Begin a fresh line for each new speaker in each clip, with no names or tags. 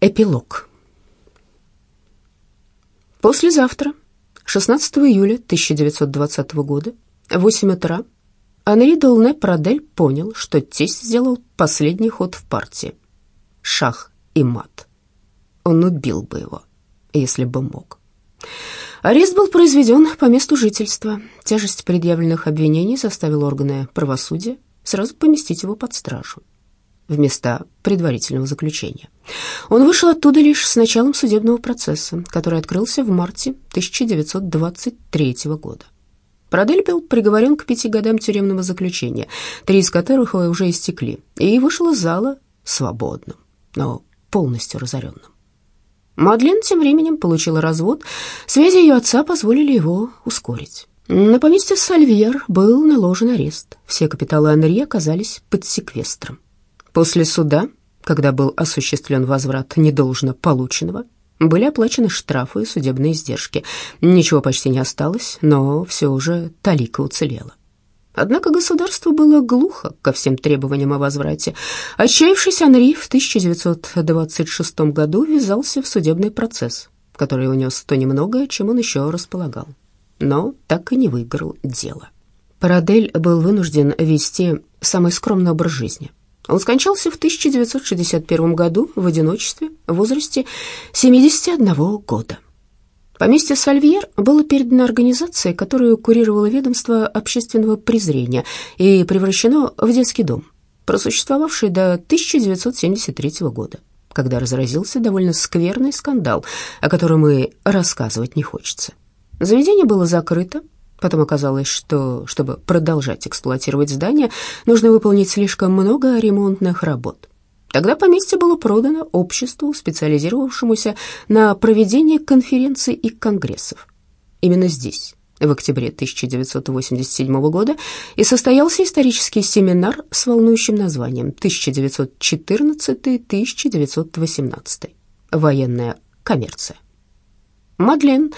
Эпилог. Послезавтра, 16 июля 1920 года, в 8 утра, Анри Долне Прадель понял, что тесть сделал последний ход в партии. Шах и мат. Он убил бы его, если бы мог. Арест был произведен по месту жительства. Тяжесть предъявленных обвинений заставила органы правосудия сразу поместить его под стражу в места предварительного заключения. Он вышел оттуда лишь с началом судебного процесса, который открылся в марте 1923 года. Прадель был приговорен к пяти годам тюремного заключения, три из которых уже истекли, и вышел из зала свободным, но полностью разоренным. Мадлен тем временем получила развод, связи ее отца позволили его ускорить. На поместье Сальвьер был наложен арест, все капиталы Анри оказались под секвестром. После суда, когда был осуществлен возврат недолжно полученного, были оплачены штрафы и судебные издержки. Ничего почти не осталось, но все уже талика уцелело. Однако государство было глухо ко всем требованиям о возврате. Отчаявшись, Анри в 1926 году ввязался в судебный процесс, который унес то немногое, чем он еще располагал. Но так и не выиграл дело. Парадель был вынужден вести самый скромный образ жизни. Он скончался в 1961 году в одиночестве в возрасте 71 года. Поместье Сальвьер было передано организации, которую курировало ведомство общественного презрения и превращено в детский дом, просуществовавший до 1973 года, когда разразился довольно скверный скандал, о котором и рассказывать не хочется. Заведение было закрыто, Потом оказалось, что, чтобы продолжать эксплуатировать здание, нужно выполнить слишком много ремонтных работ. Тогда поместье было продано обществу, специализировавшемуся на проведении конференций и конгрессов. Именно здесь, в октябре 1987 года, и состоялся исторический семинар с волнующим названием 1914-1918. Военная коммерция. Мадлен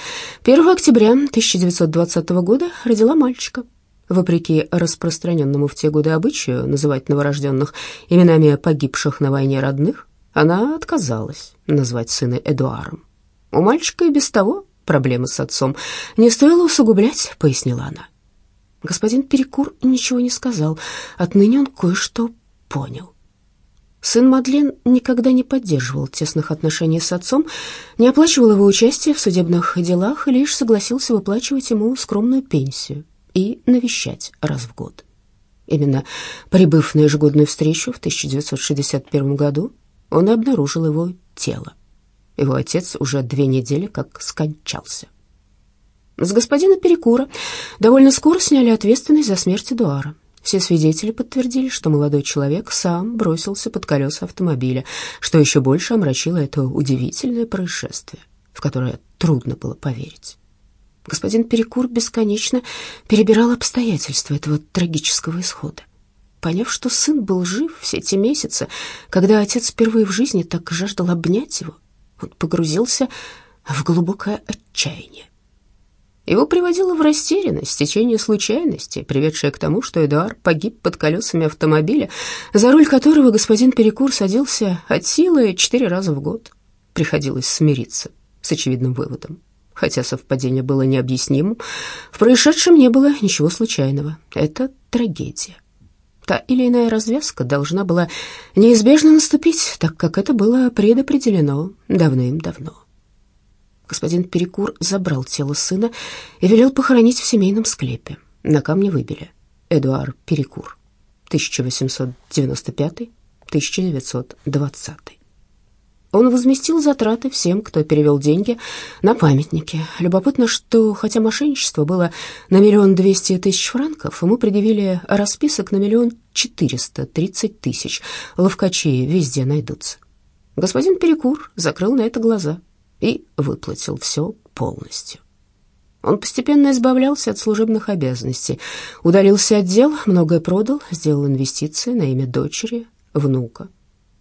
1 октября 1920 года родила мальчика. Вопреки распространенному в те годы обычаю называть новорожденных именами погибших на войне родных, она отказалась назвать сына Эдуаром. У мальчика и без того проблемы с отцом. Не стоило усугублять, пояснила она. Господин Перекур ничего не сказал. Отныне он кое-что понял. Сын Мадлен никогда не поддерживал тесных отношений с отцом, не оплачивал его участие в судебных делах и лишь согласился выплачивать ему скромную пенсию и навещать раз в год. Именно прибыв на ежегодную встречу в 1961 году, он и обнаружил его тело. Его отец уже две недели как скончался. С господина Перекура довольно скоро сняли ответственность за смерть Эдуара. Все свидетели подтвердили, что молодой человек сам бросился под колеса автомобиля, что еще больше омрачило это удивительное происшествие, в которое трудно было поверить. Господин Перекур бесконечно перебирал обстоятельства этого трагического исхода. Поняв, что сын был жив все эти месяцы, когда отец впервые в жизни так жаждал обнять его, он погрузился в глубокое отчаяние. Его приводило в растерянность течение случайностей, приведшее к тому, что Эдуард погиб под колесами автомобиля, за руль которого господин Перекур садился от силы четыре раза в год. Приходилось смириться с очевидным выводом. Хотя совпадение было необъяснимым, в происшедшем не было ничего случайного. Это трагедия. Та или иная развязка должна была неизбежно наступить, так как это было предопределено давным-давно господин Перекур забрал тело сына и велел похоронить в семейном склепе. На камне выбили Эдуар Перекур, 1895-1920. Он возместил затраты всем, кто перевел деньги на памятники. Любопытно, что хотя мошенничество было на миллион двести тысяч франков, ему предъявили расписок на миллион четыреста тридцать тысяч. Ловкачи везде найдутся. Господин Перекур закрыл на это глаза и выплатил все полностью. Он постепенно избавлялся от служебных обязанностей, удалился от дел, многое продал, сделал инвестиции на имя дочери, внука.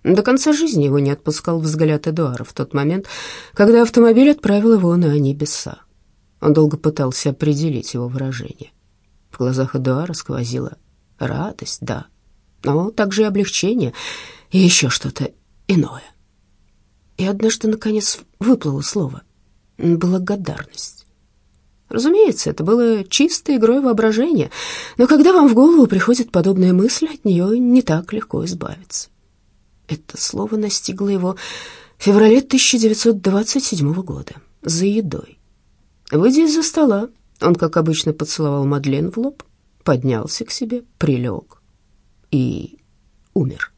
До конца жизни его не отпускал взгляд Эдуара в тот момент, когда автомобиль отправил его на небеса. Он долго пытался определить его выражение. В глазах Эдуара сквозила радость, да, но также и облегчение, и еще что-то иное. И однажды, наконец, выплыло слово «благодарность». Разумеется, это было чистой игрой воображения, но когда вам в голову приходит подобная мысль, от нее не так легко избавиться. Это слово настигло его в феврале 1927 года за едой. Выйдя из-за стола, он, как обычно, поцеловал Мадлен в лоб, поднялся к себе, прилег и умер.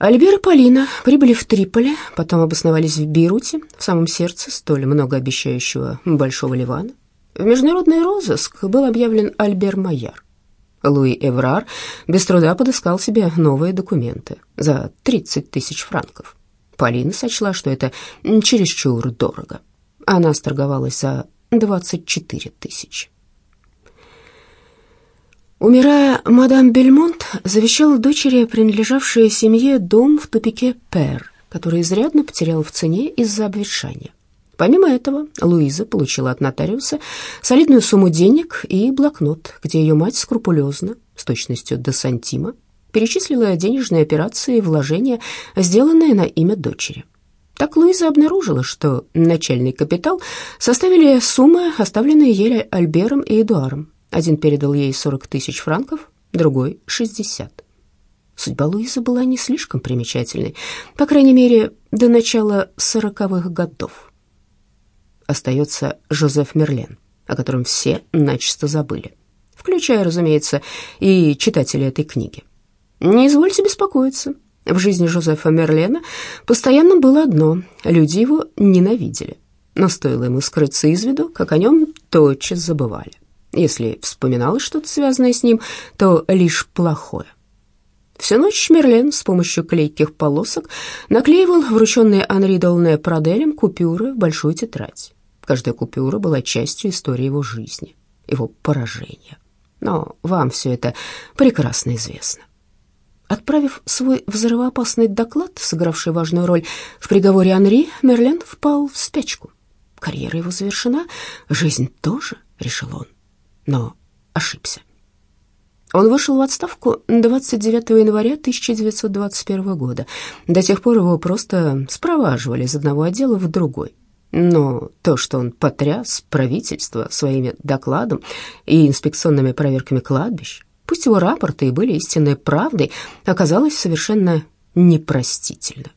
Альбер и Полина прибыли в Триполи, потом обосновались в Бейруте, в самом сердце столь многообещающего Большого Ливана. В международный розыск был объявлен Альбер Майяр. Луи Эврар без труда подыскал себе новые документы за 30 тысяч франков. Полина сочла, что это чересчур дорого. Она сторговалась за 24 тысячи. Умирая, мадам Бельмонт завещала дочери, принадлежавшей семье, дом в тупике Пер, который изрядно потерял в цене из-за обветшания. Помимо этого, Луиза получила от нотариуса солидную сумму денег и блокнот, где ее мать скрупулезно, с точностью до сантима, перечислила денежные операции и вложения, сделанные на имя дочери. Так Луиза обнаружила, что начальный капитал составили суммы, оставленные ей Альбером и Эдуаром, один передал ей 40 тысяч франков, другой — 60. Судьба Луизы была не слишком примечательной, по крайней мере, до начала сороковых годов. Остается Жозеф Мерлен, о котором все начисто забыли, включая, разумеется, и читателей этой книги. Не извольте беспокоиться. В жизни Жозефа Мерлена постоянно было одно — люди его ненавидели. Но стоило ему скрыться из виду, как о нем тотчас забывали. Если вспоминалось что-то связанное с ним, то лишь плохое. Всю ночь Мерлен с помощью клейких полосок наклеивал врученные Анри Долне Праделем купюры в большую тетрадь. Каждая купюра была частью истории его жизни, его поражения. Но вам все это прекрасно известно. Отправив свой взрывоопасный доклад, сыгравший важную роль в приговоре Анри, Мерлен впал в спячку. Карьера его завершена, жизнь тоже, решил он но ошибся. Он вышел в отставку 29 января 1921 года. До тех пор его просто спроваживали из одного отдела в другой. Но то, что он потряс правительство своими докладом и инспекционными проверками кладбищ, пусть его рапорты и были истинной правдой, оказалось совершенно непростительно.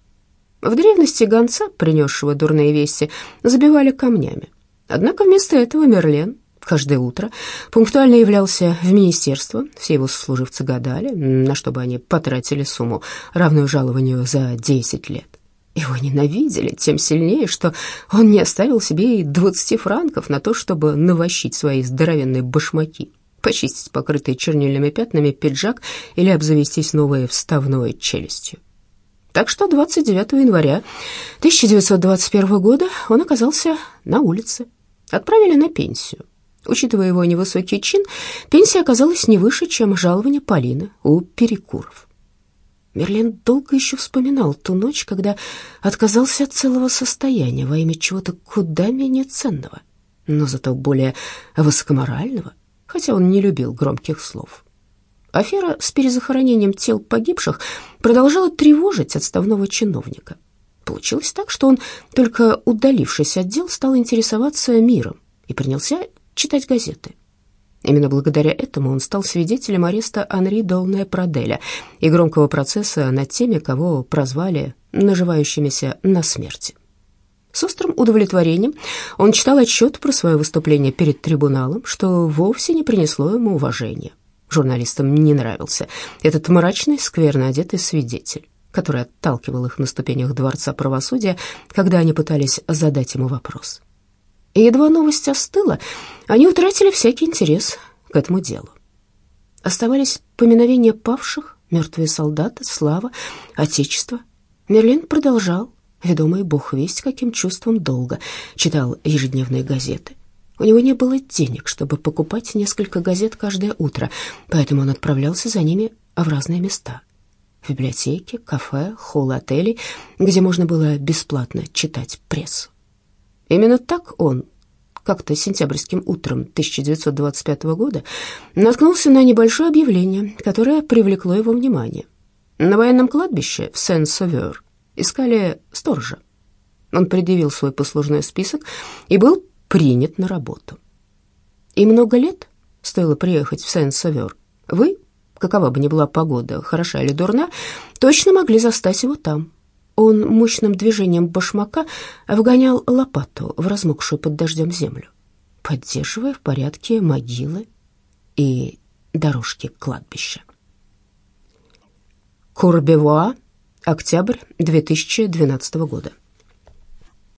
В древности гонца, принесшего дурные вести, забивали камнями. Однако вместо этого Мерлен Каждое утро пунктуально являлся в министерство, все его сослуживцы гадали, на что бы они потратили сумму, равную жалованию за 10 лет. Его ненавидели тем сильнее, что он не оставил себе и 20 франков на то, чтобы навощить свои здоровенные башмаки, почистить покрытый чернильными пятнами пиджак или обзавестись новой вставной челюстью. Так что 29 января 1921 года он оказался на улице. Отправили на пенсию. Учитывая его невысокий чин, пенсия оказалась не выше, чем жалование Полины у Перекуров. Мерлен долго еще вспоминал ту ночь, когда отказался от целого состояния во имя чего-то куда менее ценного, но зато более высокоморального, хотя он не любил громких слов. Афера с перезахоронением тел погибших продолжала тревожить отставного чиновника. Получилось так, что он, только удалившись от дел, стал интересоваться миром и принялся читать газеты. Именно благодаря этому он стал свидетелем ареста Анри Долне Праделя и громкого процесса над теми, кого прозвали наживающимися на смерти. С острым удовлетворением он читал отчет про свое выступление перед трибуналом, что вовсе не принесло ему уважения. Журналистам не нравился этот мрачный, скверно одетый свидетель, который отталкивал их на ступенях Дворца правосудия, когда они пытались задать ему вопрос. И едва новость остыла, они утратили всякий интерес к этому делу. Оставались поминовения павших, мертвые солдаты, слава, отечество. Мерлин продолжал, ведомый бог весть каким чувством долго, читал ежедневные газеты. У него не было денег, чтобы покупать несколько газет каждое утро, поэтому он отправлялся за ними в разные места. В библиотеки, кафе, холлы отелей, где можно было бесплатно читать прессу. Именно так он как-то сентябрьским утром 1925 года наткнулся на небольшое объявление, которое привлекло его внимание. На военном кладбище в Сен-Савер искали сторожа. Он предъявил свой послужной список и был принят на работу. И много лет стоило приехать в Сен-Савер. Вы, какова бы ни была погода, хороша или дурна, точно могли застать его там. Он мощным движением башмака вгонял лопату в размокшую под дождем землю, поддерживая в порядке могилы и дорожки кладбища. Курбевуа, октябрь 2012 года.